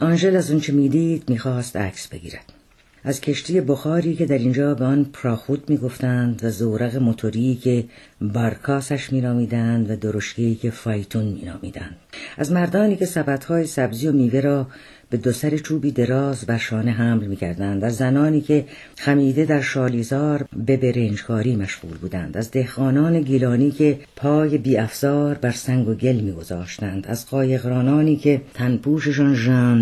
آنژل از اونچه می‌دید می‌خواست عکس بگیرد. از کشتی بخاری که در اینجا به آن پراخود می‌گفتند و زورق موتوری که بارکاسش مینامیدند و درشگی که فایتون مینامیدند. از مردانی که سبدهای سبزی و میوه را به دو سر چوبی دراز بر شانه حمل می‌کردند. از زنانی که خمیده در شالیزار به برنجکاری مشغول بودند. از دهقانان گیلانی که پای بیافزار بر سنگ و گل میگذاشتند. از قایقرانانی که تنپوششان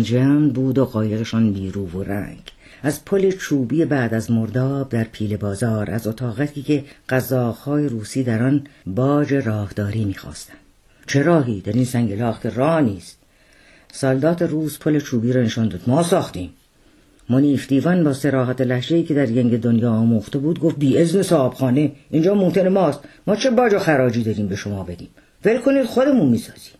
ژند بود و قایقشان بیرو و رنگ. از پل چوبی بعد از مرداب در پیل بازار از اتاقکی که قزاقهای روسی در آن باج راهداری می‌خواستند. چه راهی؟ در این سنگلاخ که راه نیست سالدات روز پل چوبی را نشان داد. ما ساختیم. منیف دیوان با سراحت لحشهی که در ینگ دنیا آموخته بود گفت بی ازن صاحبخانه اینجا موتن ماست. ما چه باج و خراجی داریم به شما بدیم؟ ول کنید خودمون می‌سازیم.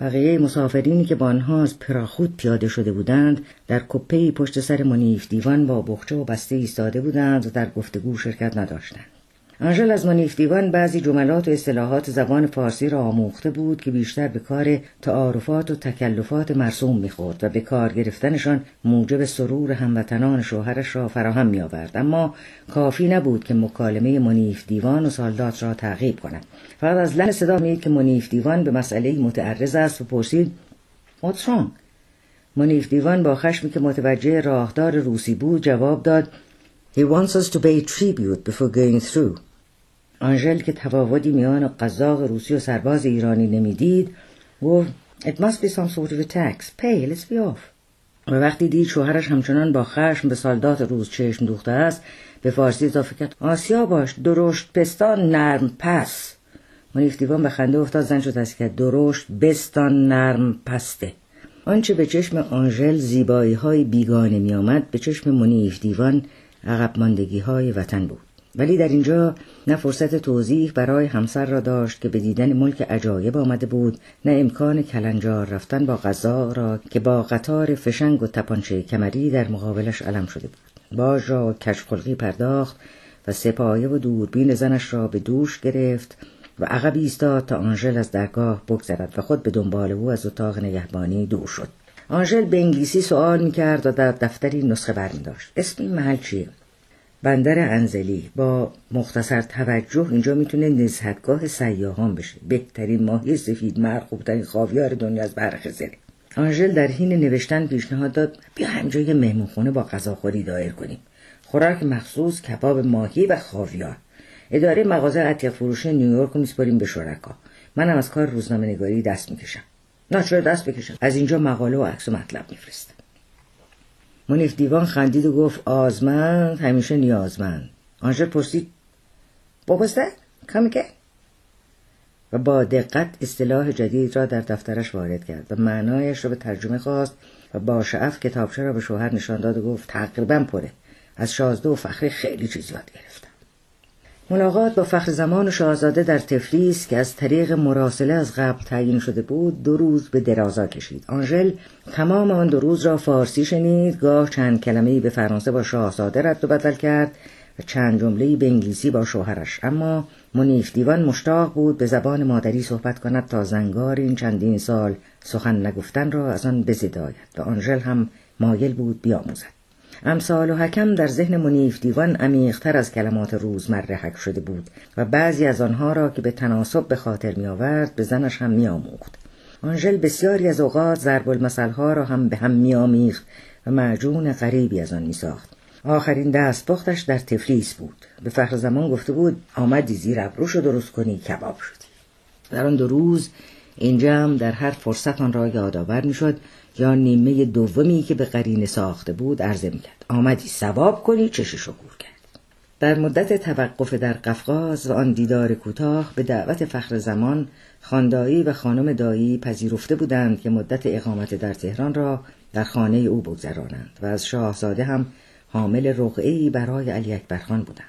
بقیه مسافرینی که با آنها از پراخود پیاده شده بودند در کپه پشت سر منیف دیوان با بخچه و بسته ایستاده بودند و در گفتگو شرکت نداشتند. آنژل از منیف دیوان بعضی جملات و اصطلاحات زبان فارسی را آموخته بود که بیشتر به کار تعارفات و تکلفات مرسوم می‌خورد و به کار گرفتنشان موجب سرور هموطنان شوهرش را فراهم میآورد اما کافی نبود که مکالمه منیف دیوان و سالدات را تعقیب کند فقط از لحن صدا میید که منیف دیوان به مسئله متعرض است و پرسید wrong? منیف دیوان با خشمی که متوجه راهدار روسی بود جواب داد He wants us to pay tribute before going through. آنژل که تفاوتی میان قزاق روسی و سرباز ایرانی نمی‌دید گفت It must be some sort of a tax. Pay, let's be off. و وقتی دید شوهرش همچنان با خشم به سالدات روز چشم دوخته است به فارسی اضافه کرد آسیا باش درشت پستان نرم پس منیف دیوان به خنده افتاد زن شد است کرد درشت بستان نرم پسته آنچه به چشم آنژل زیبایی های بیگانه می آمد به چشم منیف دیوان عقب ماندگی های وطن بود ولی در اینجا نه فرصت توضیح برای همسر را داشت که به دیدن ملک عجایب آمده بود نه امکان کلنجار رفتن با غذا را که با قطار فشنگ و تپانچه کمری در مقابلش علم شده بود. باج را کشخلقی پرداخت و سپایه و دوربین زنش را به دوش گرفت و عقب ایستاد تا آنژل از درگاه بگذرد و خود به دنبال او از اتاق نگهبانی دور شد. آنژل به انگلیسی سوال می‌کرد و در دفتری نسخه برمیداشت. اسم این محل چیه؟ بندر انزلی با مختصر توجه اینجا می‌تونه نزهتگاه سیاهان بشه. بهترین ماهی سفید مرغ خوبترین خاویار دنیا از برخزره آنژل در حین نوشتن پیشنهاد داد بیا همجا یه مهمونخونه با غذاخوری دایر کنیم. خوراک مخصوص کباب ماهی و خاویار. اداره مغازه عتیق فروش نیویورک رو میسپاریم به شرکا. منم از کار روزنامه نگاری دست می‌کشم. چرا دست بکشم. از اینجا مقاله و عکس و مطلب میفرستم. منیف دیوان خندید و گفت آزمند همیشه نیازمند. آنژل پرسید بابسته کمی و با دقت اصطلاح جدید را در دفترش وارد کرد و معنایش را به ترجمه خواست و با شعف کتابچه را به شوهر نشان داد و گفت تقریبا پره. از شازده و فخری خیلی چیز یاد گرفتم ملاقات با فخر زمان و شاهزاده در تفلیس که از طریق مراسله از قبل تعیین شده بود دو روز به درازا کشید. آنژل تمام آن دو روز را فارسی شنید گاه چند کلمه به فرانسه با شاهزاده رد و بدل کرد و چند جمله به انگلیسی با شوهرش. اما منیف دیوان مشتاق بود به زبان مادری صحبت کند تا زنگار این چندین سال سخن نگفتن را از آن بزداید و آنژل هم مایل بود بیاموزد. امثال و حکم در ذهن منیف دیوان عمیقتر از کلمات روزمره حک شده بود و بعضی از آنها را که به تناسب به خاطر می آورد به زنش هم می آموخت. آنژل بسیاری از اوقات ضرب المثلها را هم به هم می آمیخت و معجون غریبی از آن می ساخت. آخرین دست بختش در تفلیس بود. به فخر زمان گفته بود آمدی زیر ابروش درست کنی کباب شدی. در آن دو روز این جمع در هر فرصت آن را یادآور می‌شد یا نیمه دومی که به قرینه ساخته بود عرضه می‌کرد. آمدی سواب کنی چشش گور کرد. در مدت توقف در قفقاز و آن دیدار کوتاه به دعوت فخر زمان خاندایی و خانم دایی پذیرفته بودند که مدت اقامت در تهران را در خانه او بگذرانند و از شاهزاده هم حامل رقعی برای علی اکبر خان بودند.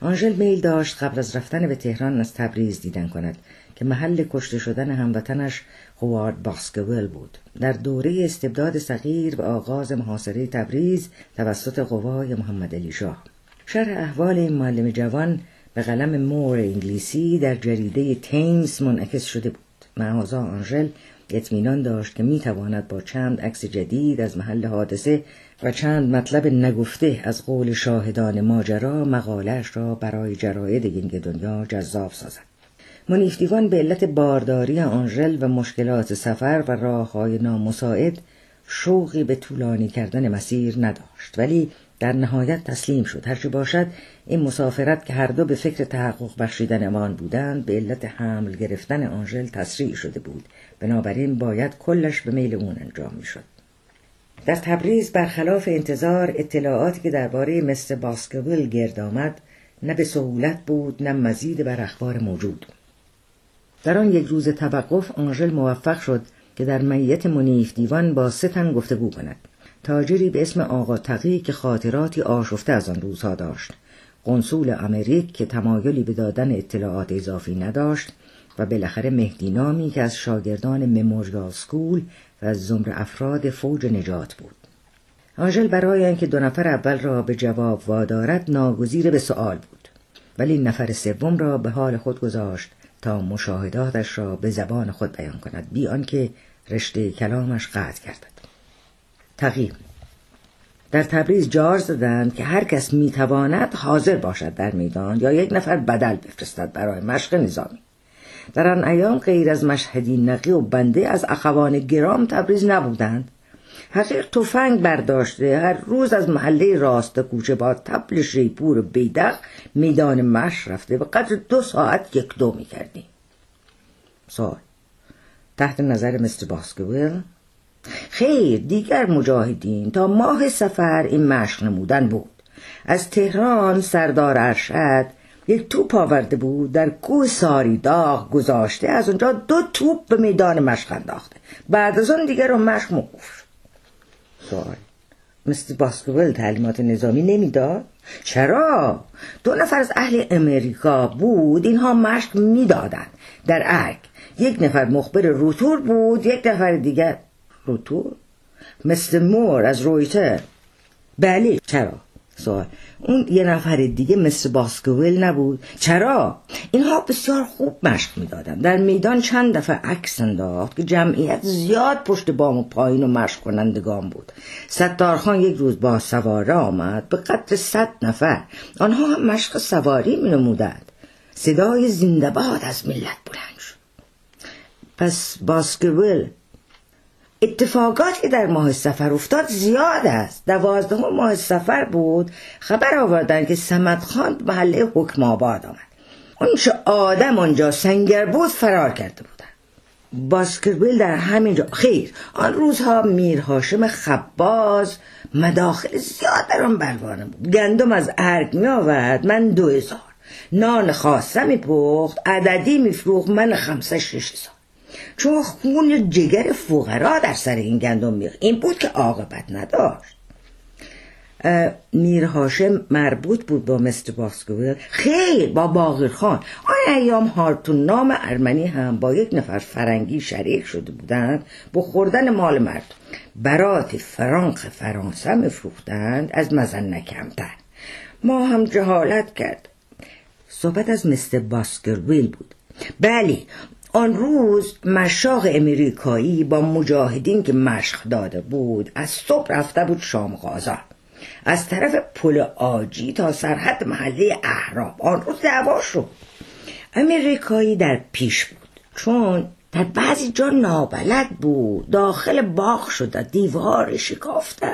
آنژل میل داشت قبل از رفتن به تهران از تبریز دیدن کند که محل کشته شدن هموطنش هوارد باسکویل بود. در دوره استبداد صغیر و آغاز محاصره تبریز توسط قوای محمد علی شاه. شرح احوال این معلم جوان به قلم مور انگلیسی در جریده تیمز منعکس شده بود. معازا آنژل اطمینان داشت که می‌تواند با چند عکس جدید از محل حادثه و چند مطلب نگفته از قول شاهدان ماجرا مقالش را برای جراید گنگ دنیا جذاب سازد. منیف دیوان به علت بارداری آنژل و مشکلات سفر و راه های نامساعد شوقی به طولانی کردن مسیر نداشت. ولی در نهایت تسلیم شد. هرچه باشد این مسافرت که هر دو به فکر تحقق بخشیدن امان بودند به علت حمل گرفتن آنژل تسریع شده بود. بنابراین باید کلش به میل اون انجام می‌شد. در تبریز برخلاف انتظار اطلاعاتی که درباره مستر باسکویل گرد آمد نه به سهولت بود نه مزید بر اخبار موجود. در آن یک روز توقف آنژل موفق شد که در میت منیف دیوان با سه تن گفتگو کند. تاجری به اسم آقا تقی که خاطراتی آشفته از آن روزها داشت. قنصول امریک که تمایلی به دادن اطلاعات اضافی نداشت و بالاخره مهدی نامی که از شاگردان مموریال سکول و از زمر افراد فوج نجات بود. آنژل برای اینکه دو نفر اول را به جواب وادارد ناگزیر به سؤال بود. ولی نفر سوم را به حال خود گذاشت تا مشاهداتش را به زبان خود بیان کند بی آنکه رشته کلامش قطع کردد تقییم در تبریز جار زدند که هر کس می‌تواند حاضر باشد در میدان یا یک نفر بدل بفرستد برای مشق نظامی. در آن ایام غیر از مشهدی نقی و بنده از اخوان گرام تبریز نبودند. حقیق تفنگ برداشته. هر روز از محله راست کوچه با تبل شیپور بیدق میدان مش رفته. به قدر دو ساعت یک دو می‌کردیم. سوال. تحت نظر مستر باسکویل؟ خیر دیگر مجاهدین تا ماه سفر این مشق نمودن بود. از تهران سردار ارشد یک توپ آورده بود در کوه ساری داغ گذاشته از اونجا دو توپ به میدان مشق انداخته. بعد از اون دیگر رو مشق موقوف سوال. مثل باسکوول تعلیمات نظامی نمی‌داد؟ چرا؟ دو نفر از اهل امریکا بود اینها مشق می‌دادند. در ارگ یک نفر مخبر روتور بود یک نفر دیگر. روتور؟ مثل مور از رویتر. بله. چرا؟ سوال. اون یه نفر دیگه مثل باسکویل نبود؟ چرا؟ اینها بسیار خوب مشق می‌دادن. در میدان چند دفعه عکس انداخت که جمعیت زیاد پشت بام و پایین و مشق کنندگان بود. ستارخان یک روز با سواره آمد به قدر صد نفر. آنها هم مشق سواری می نمودند صدای زندباد از ملت بلند شد. پس باسکویل اتفاقاتی که در ماه سفر افتاد زیاد است. دوازدهم ماه سفر بود. خبر آوردن که سمت خان به محله حکم آباد آمد. اون چه آدم آنجا سنگر بود فرار کرده بودن. باسکربیل در همینجا خیر. آن روزها میر هاشم خباز مداخل زیاد در آن بلوانه بود. گندم از ارگ می آورد من دو هزار. نان خاصه می پخت عددی می فروخت من خمسه شش هزار. چون خون جگر فقرا در سر این گندم میخ این بود که عاقبت نداشت. میر هاشم مربوط بود با مستر باسکویل. خیر با باقر خان. آن ایام هارتون نام ارمنی هم با یک نفر فرنگی شریک شده بودند. با خوردن مال مرد. برات فرانک فرانسه میفروختند از مزن نکمتر ما هم جهالت کرد. صحبت از مستر باسکرویل بود. بله آن روز مشاق امریکایی با مجاهدین که مشق داده بود از صبح رفته بود شام غازان از طرف پل آجی تا سرحد محله احراب آن روز دعوا شد. امریکایی در پیش بود. چون در بعضی جا نابلد بود. داخل باغ شده دیوار شکافته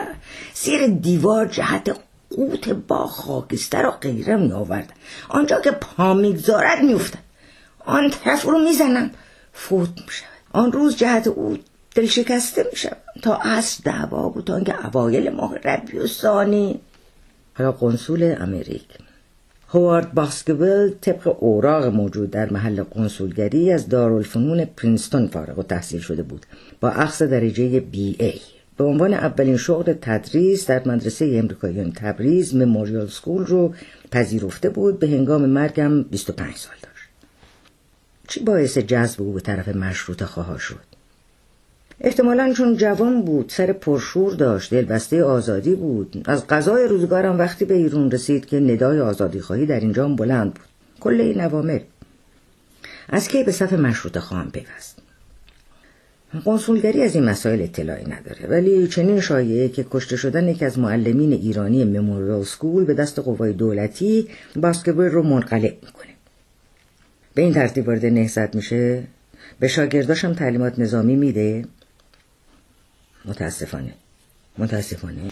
زیر دیوار جهت قوت باغ خاکستر و غیره می آورد آنجا که پا می‌گذارد میافتد. آن طرف رو می‌زنم. فوت می‌شود. آن روز جهت او دل شکسته میشم تا اصل دعوا بود تا اینکه اوایل ماه ربی و ثانی حالا قنصول امریک. هوارد باسکویل طبق اوراق موجود در محل قنصولگری از دارالفنون پرینستون فارغ و تحصیل شده بود. با اخذ درجه بی ای. به عنوان اولین شغل تدریس در مدرسه امریکاییان تبریز مموریال سکول رو پذیرفته بود. به هنگام مرگم 25 سال داشت. چی باعث جذب او به طرف مشروط خواها شد؟ احتمالا چون جوان بود سر پرشور داشت دلبسته آزادی بود. از قضای روزگارم وقتی به ایرون رسید که ندای آزادی خواهی در اینجا بلند بود. کل این عوامل. از کی به صف مشروط خواهم پیوست؟ قنسولگری از این مسائل اطلاعی نداره. ولی چنین شایعه که کشته شدن یکی از معلمین ایرانی مموریال سکول به دست قوای دولتی باسکتبال رو منقلع می‌کنه. به این ترتیب وارد نهضت میشه؟ به شاگرداشم تعلیمات نظامی میده؟ متاسفانه. متاسفانه.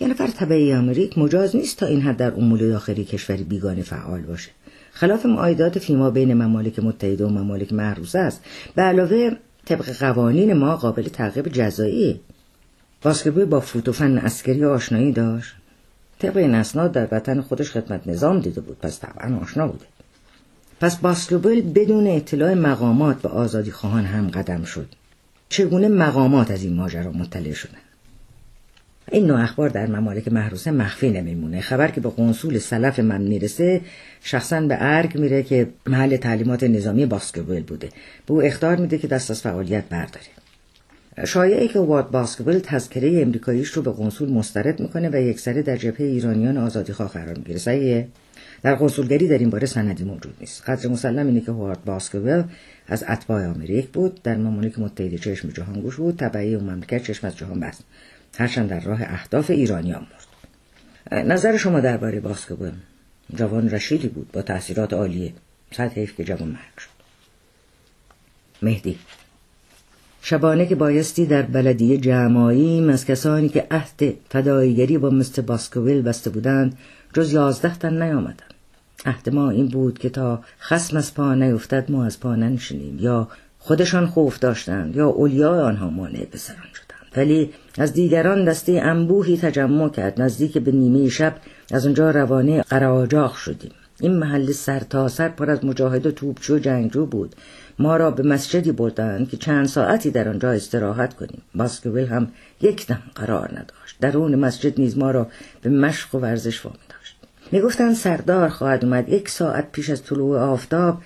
یه نفر طبعی امریک مجاز نیست تا این حد در امور داخلی کشوری بیگانه فعال باشه. خلاف معاهدات فیما بین ممالک متحده و ممالک محروسه است. به علاوه طبق قوانین ما قابل تعقیب جزایی. باسکرویل با فوت و فن عسکری آشنایی داشت. طبق این اسناد در وطن خودش خدمت نظام دیده بود پس طبعا آشنا بوده. پس باسکرویل بدون اطلاع مقامات و آزادی خواهان هم قدم شد. چگونه مقامات از این ماجرا مطلع شدن؟ این نوع اخبار در ممالک محروسه مخفی نمیمونه. خبر که به قنصول سلف من می‌رسه شخصا به ارگ میره که محل تعلیمات نظامی باسکتبال بوده. به او اختار میده که دست از فعالیت برداره. شایعه که وارد باسکتبال تذکره امریکاییش رو به قنصول مسترد می‌کنه و یکسره در جبهه ایرانیان آزادیخواه قرار می‌گیره. صحیحه؟ در قنسولگری در این باره سندی موجود نیست. قدر مسلم اینه که هوارد باسکتبال از اتباع آمریک بود. در ممالک متحده چشم جهان گوش بود تبعی و مملکت چشم از جهان بست. هرچند در راه اهداف ایرانیان مرد. نظر شما درباره باسکتبال جوان رشیدی بود با تاثیرات عالیه صد حیف که جوان مرگ شد. مهدی. شبانه که بایستی در بلدیه جمعایی از کسانی که عهد فدایگری با مستر باسکویل بسته بودند جز یازده تن نیامدند عهد ما این بود که تا خسم از پا نیفتد ما از پا ننشینیم. یا خودشان خوف داشتند یا اولیاء آنها مانع به سران شدند. ولی از دیگران دسته انبوهی تجمع کرد. نزدیک به نیمه شب از اونجا روانه قراجاق شدیم. این محل سر تا سر پر از مجاهد و توپچو و جنگجو بود. ما را به مسجدی بردند که چند ساعتی در آنجا استراحت کنیم. باسکویل هم یک دم قرار نداشت. درون مسجد نیز ما را به مشق و ورزش وامی داشت می‌گفتند سردار خواهد اومد. یک ساعت پیش از طلوع آفتاب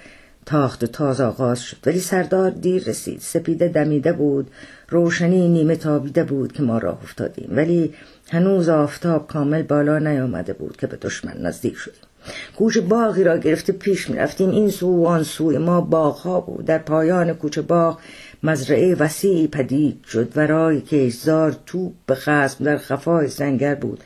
تاخت تازه آغاز شد. ولی سردار دیر رسید. سپیده دمیده بود. روشنی نیمه تابیده بود که ما راه افتادیم. ولی هنوز آفتاب کامل بالا نیامده بود که به دشمن نزدیک شدیم. کوچه باغی را گرفته پیش می رفتیم این سو و آن سوی ما باغها بود. در پایان کوچه باغ مزرعه وسیعی پدید شد. و رای کشزار توپ به خسم در خفای سنگر بود.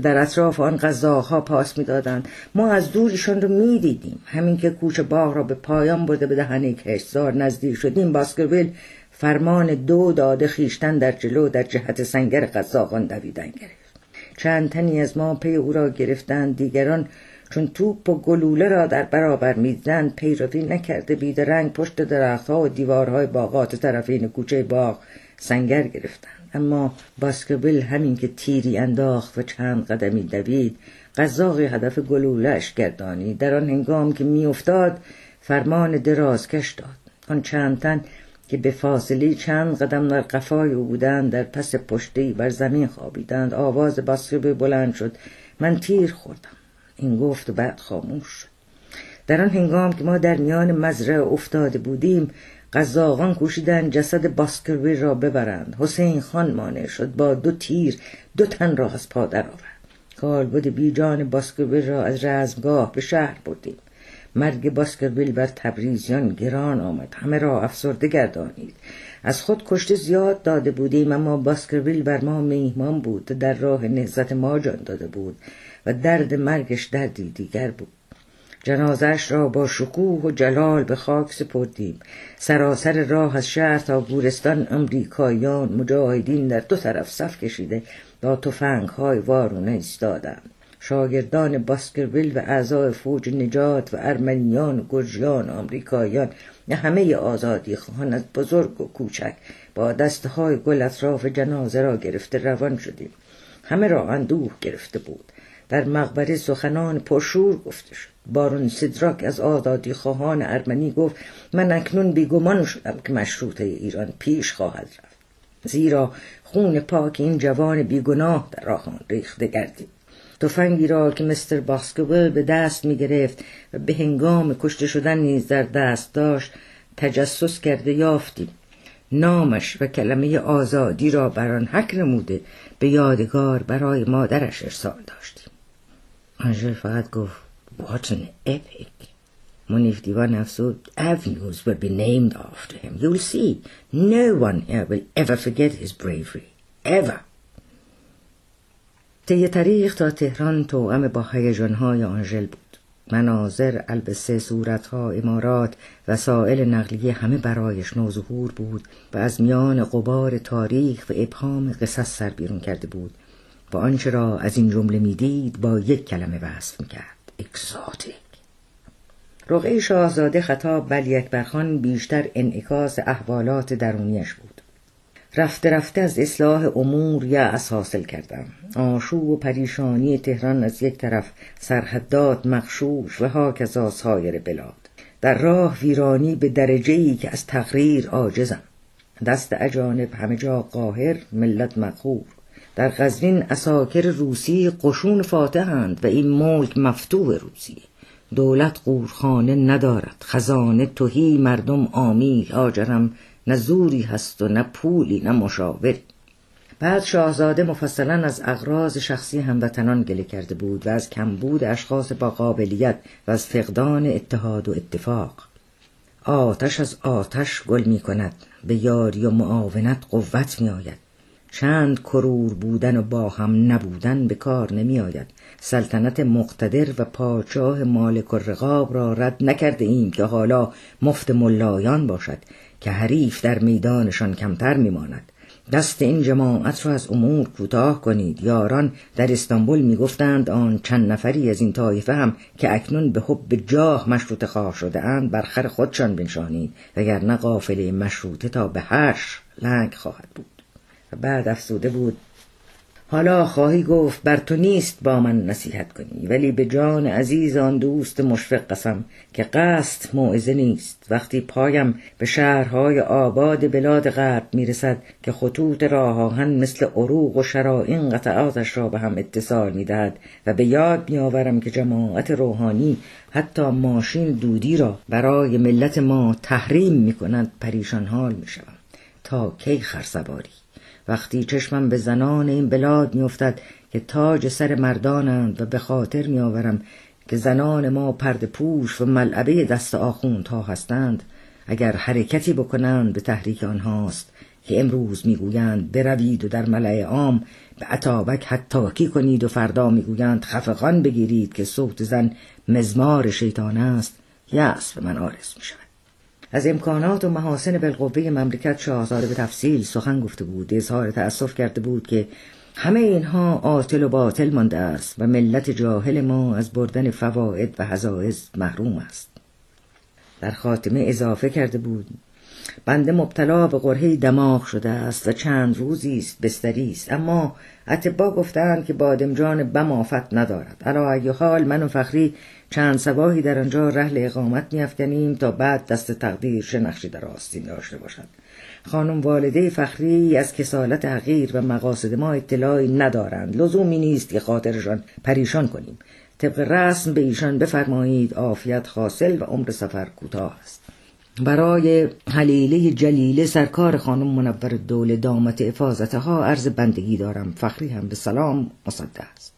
در اطراف آن غذاها پاس می‌دادند. ما از دور ایشان رو می‌دیدیم. همین که کوچه باغ را به پایان برده به دهنه کشزار نزدیک شدیم باسکرویل فرمان دو داده خیشتن در جلو در جهت سنگر قزاقان دویدن گرفت. چند تنی از ما پی او را گرفتند. دیگران چون توپ و گلوله را در برابر می‌زدند پیروی نکرده بیدرنگ پشت درختها و دیوارهای باغات طرفین کوچه باغ سنگر گرفتند. اما باسکبل همین که تیری انداخت و چند قدمی دوید قزاقی هدف گلولهش گردانی در آن هنگام که میافتاد فرمان درازکش داد. آن چند تن که به فاصله چند قدم در قفای او بودند در پس پشتی بر زمین خوابیدند. آواز باسکبل بلند شد. من تیر خوردم. این گفت و بعد خاموش شد. در آن هنگام که ما در میان مزرعه افتاده بودیم قزاقان کوشیدن جسد باسکروی را ببرند. حسین خان مانع شد با دو تیر دو تن را از پا درآورد کالبد بیجان باسکروی را از رزمگاه به شهر بردیم. مرگ باسکرویل بر تبریزیان گران آمد. همه را افسرده گردانید. از خود کشته زیاد داده بودیم اما باسکرویل بر ما میهمان بود. در راه نهزت ما جان داده بود و درد مرگش دردی دیگر بود. جنازش را با شکوه و جلال به خاک سپردیم. سراسر راه از شهر تا گورستان امریکایان مجاهدین در دو طرف صف کشیده با تفنگ های وارونه ایستادند. شاگردان باسکرویل و اعضای فوج نجات و ارمنیان و گرجیان آمریکایان همه آزادی خواهان از بزرگ و کوچک با دستهای گل اطراف جنازه را گرفته روان شدیم. همه را اندوه گرفته بود. در مقبره سخنان پرشور گفته شد. بارون سدراک از آزادی خواهان ارمنی گفت من اکنون بیگمان شدم که مشروطه ایران پیش خواهد رفت. زیرا خون پاک این جوان بیگناه در آن ریخته گردید. تفنگی را که مستر باسکوول به دست می گرفت و به هنگام کشته شدن نیز در دست داشت تجسس کرده یافتیم. نامش و کلمه آزادی را بر آن حک نموده به یادگار برای مادرش ارسال داشتیم. آنژل فقط گفت What an epic منیف دیوان افسود avenues will be named after him. You'll see no one here will ever forget his bravery. Ever. طی طریق تا تهران توأم با هیجانهای آنژل بود. مناظر البسه صورتها امارات وسایل نقلیه همه برایش نوظهور بود و از میان قبار تاریخ و ابهام قصص سر بیرون کرده بود. و آنچه را از این جمله می‌دید با یک کلمه وصف می‌کرد. اکزاتیک رقعه شاهزاده خطاب ولی اکبرخان بیشتر انعکاس احوالات درونیش بود. رفته رفته از اصلاح امور یأس حاصل کردم آشوب و پریشانی تهران از یک طرف سرحدات مخشوش و هاکذا سایر بلاد در راه ویرانی به درجه ای که از تقریر عاجزم. دست اجانب همه جا قاهر ملت مقهور. در قزوین اساکر روسی قشون فاتحند و این ملک مفتوح روسیه دولت قورخانه ندارد. خزانه توهی مردم آمی آجرم نه زوری هست و نه پولی نه مشاوری. بعد شاهزاده مفصلا از اغراض شخصی هموطنان گله کرده بود و از کمبود اشخاص با قابلیت و از فقدان اتحاد و اتفاق. آتش از آتش گل می کند به یاری و معاونت قوت می آید چند کرور بودن و با هم نبودن به کار نمی آید سلطنت مقتدر و پادشاه مالک‌الرقاب را رد نکرده ایم که حالا مفت ملایان باشد که حریف در میدانشان کمتر میماند. دست این جماعت را از امور کوتاه کنید. یاران در استانبول می‌گفتند آن چند نفری از این طایفه هم که اکنون به حب جاه مشروطه خواه شده اند بر خر خودشان بنشانید. وگرنه قافله مشروطه تا به حشر لنگ خواهد بود. و بعد افسوده بود. حالا خواهی گفت بر تو نیست با من نصیحت کنی ولی به جان عزیز آن دوست مشفق قسم که قصد موعظه نیست. وقتی پایم به شهرهای آباد بلاد غرب می‌رسد که خطوط راه آهن مثل عروق و شرائین قطعاتش را به هم اتصال می‌دهد و به یاد میآورم که جماعت روحانی حتی ماشین دودی را برای ملت ما تحریم می‌کنند پریشان حال می‌شوم. تا کی خرسواری؟ وقتی چشمم به زنان این بلاد میافتد که تاج سر مردانند و به خاطر میآورم که زنان ما پرد پوش و ملعبه دست آخوندها هستند اگر حرکتی بکنند به تحریک آنهاست که امروز می‌گویند بروید و در ملع عام به عطابک حتاکی کنید و فردا می‌گویند خفقان بگیرید که صوت زن مزمار شیطان است یأس به من آرز می شود. از امکانات و محاسن بالقوه مملکت شاهزاده به تفصیل سخن گفته بود. اظهار تأسف کرده بود که همه اینها عاطل و باطل مانده است و ملت جاهل ما از بردن فواید و حزائز محروم است. در خاتمه اضافه کرده بود بنده مبتلا به قرهی دماغ شده است و چند روزی است بستری است. اما اتبا گفتند که بادمجان بم آفت ندارد. علا ای حال من و فخری چند سباهی در آنجا رحل اقامت میافکنیم تا بعد دست تقدیر چه نقشی در آستین داشته باشد. خانم والده فخری از کسالت حقیر و مقاصد ما اطلاعی ندارند. لزومی نیست که خاطرشان پریشان کنیم. طبق رسم به ایشان بفرمایید عافیت حاصل و عمر سفر کوتاه است. برای حلیله جلیله سرکار خانم منور دوله دامت افاظتها عرض بندگی دارم. فخری هم به سلام مصده است.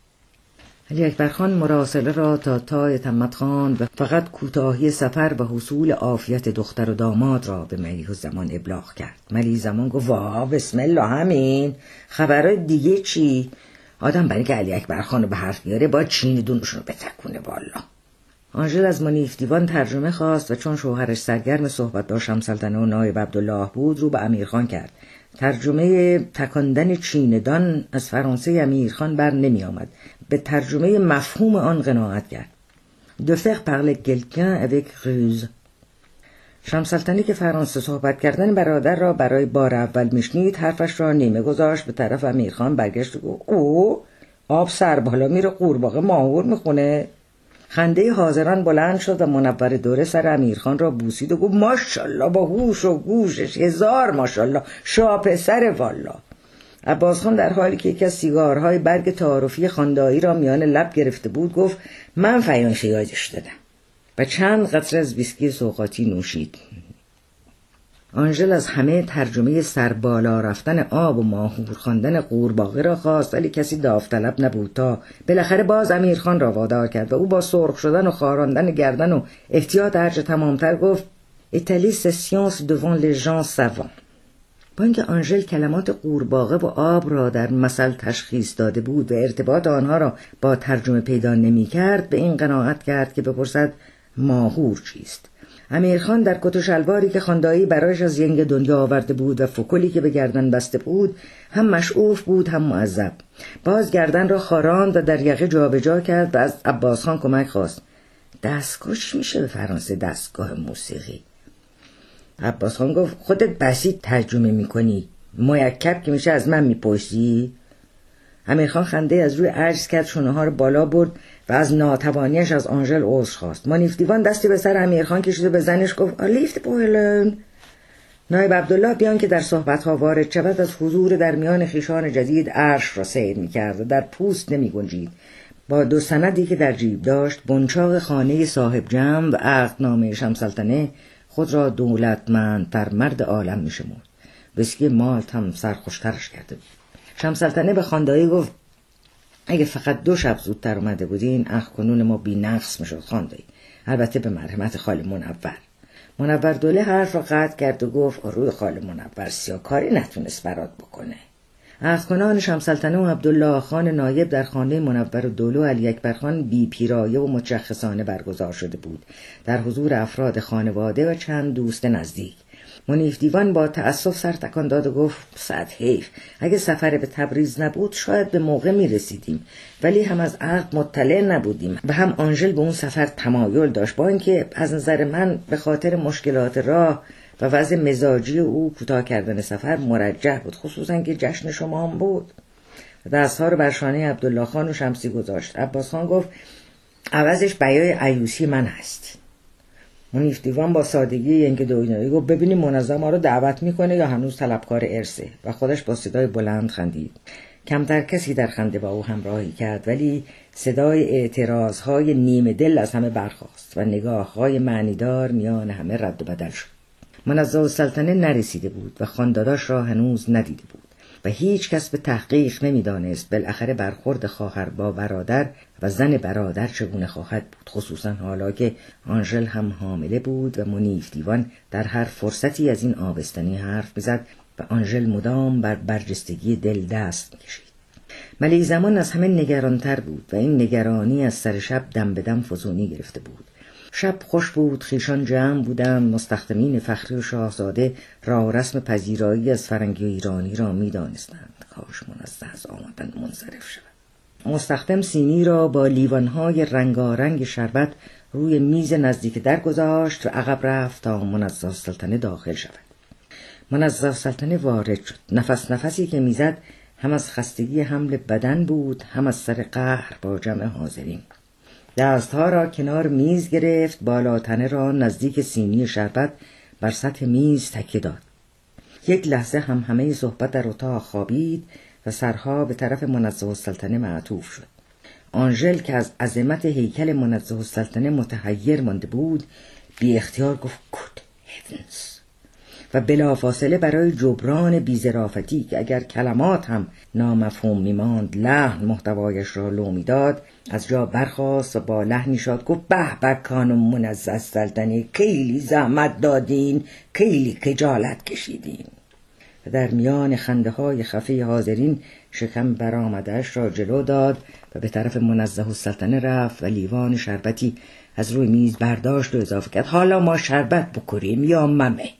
علی اکبر خان مراسله را تا تای تمت خان و فقط کوتاهی سفر و حصول عافیت دختر و داماد را به ملیح زمان ابلاغ کرد. ملی زمان گفت واه بسم الله همین. خبر دیگه چی؟ آدم برای که علی اکبر خان به حرف میاره با چین دونشون رو بتکونه بالا آنژل از منیف دیوان ترجمه خواست و چون شوهرش سرگرم صحبت با شمسلطنه و نایب عبدالله بود رو به امیرخان کرد. ترجمه تکاندن چیندان از فرانسه امیرخان بر نمی آمد. به ترجمه مفهوم آن قناعت کرد. De faire parler quelqu'un avec ruse. شمسلطنی که فرانسه صحبت کردن برادر را برای بار اول میشنید حرفش را نیمه گذاشت به طرف امیرخان برگشت و گفت او آب سر بالا میره قورباغه ماهور می‌خونه. خنده حاضران بلند شد و منور دوره سر امیرخان را بوسید و گفت ماشالله با هوش و گوشش هزار ماشالله شاپ سر والا. عباس خان در حالی که یکی از سیگارهای برگ تعارفی خاندایی را میان لب گرفته بود گفت من فیانشه یادش دادم. و چند قطره از ویسکی سوقاتی نوشید. آنژل از همه ترجمه سربالا رفتن آب و ماهور خواندن قورباغه را خواست ولی کسی داوطلب نبود تا بالاخره باز امیرخان را وادار کرد و او با سرخ شدن و خاراندن گردن و احتیاط هرچه تمامتر گفت ایتالی سیانس دوان لژان سوان با اینکه آنژل کلمات قورباغه و آب را در مثل تشخیص داده بود و ارتباط آنها را با ترجمه پیدا نمی کرد به این قناعت کرد که بپرسد ماهور چیست؟ امیرخان در کت و شلواری که خاندایی برایش از ینگ دنیا آورده بود و فکلی که به گردن بسته بود هم مشعوف بود هم معذب. باز گردن را خاراند و در یقه جابجا کرد و از عباس خان کمک خواست. دستگاه میشه به فرانسه دستگاه موسیقی؟ عباس خان گفت خودت بسیط ترجمه می‌کنی. مرکب که میشه از من می‌پرسی؟ امیرخان خنده از روی عجز کرد شونه ها رو بالا برد و از ناتوانیش از آنژل عذر خواست مانیف دیوان دستی به سر امیرخان کشید و به زنش گفت لیفت بویلن نایب عبدالله بیان که در صحبت ها وارد شود از حضور در میان خیشان جدید عرش را سیر می کرد و در پوست نمی گنجید. با دو سندی که در جیب داشت بنچاق خانه صاحب جمع و عقدنامه شمسلطنه خود را دولتمندتر مرد عالم می شمود. وسکی مالت هم سرخوشترش کرده بود شمسلطنه به خاندایی گفت اگه فقط دو شب زودتر اومده بودین اخ کنون ما بی نقص می‌شد خاندایی البته به مرحمت خال منور. منور دوله حرف را قطع کرد و گفت روی خال منور سیاکاری نتونست برات بکنه. کنان شمسلطنه و عبدالله خان نایب در خانه منور و دولو علی اکبر خان بی پیرایه و متشخصانه برگزار شده بود. در حضور افراد خانواده و چند دوست نزدیک. منیف دیوان با تأسف سر تکان داد و گفت صد حیف اگه سفر به تبریز نبود شاید به موقع می رسیدیم ولی هم از عقد مطلع نبودیم. و هم آنژل به اون سفر تمایل داشت. با اینکه از نظر من به خاطر مشکلات راه و وضع مزاجی او کوتاه کردن سفر مرجح بود خصوصا که جشن شما هم بود. دستها رو بر شانه عبدالله خان و شمسی گذاشت. عباس خان گفت عوضش بیای عیوسی من هست. منیف دیوان با سادگی اینکه دوینایی گفت ببینیم منظم ما رو دعوت می‌کنه یا هنوز طلبکار ارسه و خودش با صدای بلند خندید. کمتر کسی در خنده با او همراهی کرد ولی صدای اعتراض های نیمه دل از همه برخاست و نگاه های معنیدار میان همه رد و بدل شد. منظم السلطنه نرسیده بود و خانداداش را هنوز ندیده بود. و هیچ کس به تحقیق نمی‌دانست بالاخره برخورد خواهر با برادر و زن برادر چگونه خواهد بود. خصوصا حالا که آنژل هم حامله بود و منیف دیوان در هر فرصتی از این آبستنی حرف می‌زد و آنژل مدام بر برجستگی دل دست می‌کشید. ملیک زمان از همه نگرانتر بود و این نگرانی از سر شب دم به دم فزونی گرفته بود. شب خوش بود خیشان جمع بودند مستخدمین فخری و شاهزاده را رسم پذیرایی از فرنگی و ایرانی را می‌دانستند. کاش منزه از آمدن منصرف شود. مستخدم سینی را با لیوانهای رنگارنگ شربت روی میز نزدیک در گذاشت و عقب رفت تا منزه سلطنه داخل شود. منزه سلطنه وارد شد. نفس نفسی که می‌زد هم از خستگی حمل بدن بود هم از سر قهر با جمع حاضرین دستها را کنار میز گرفت بالاتنه را نزدیک سینی شربت بر سطح میز تکیه داد. یک لحظه هم همه صحبت در اتاق خوابید و سرها به طرف منزه السلطنه معطوف شد. آنژل که از عظمت هیکل منزه السلطنه متحیر مانده بود بی اختیار گفت گود هیونز. و بلافاصله برای جبران بیزرافتی که اگر کلمات هم نامفهوم میماند لحن محتوایش را لو می‌داد از جا برخاست و با لحنی شاد گفت به به کانم منزه سلطنی کیلی زحمت دادین کیلی کجالت کشیدین. و در میان خنده های خفه حاضرین شکم برآمدهاش را جلو داد و به طرف منزه السلطنه رفت و لیوان شربتی از روی میز برداشت و اضافه کرد حالا ما شربت بکریم یا ممه؟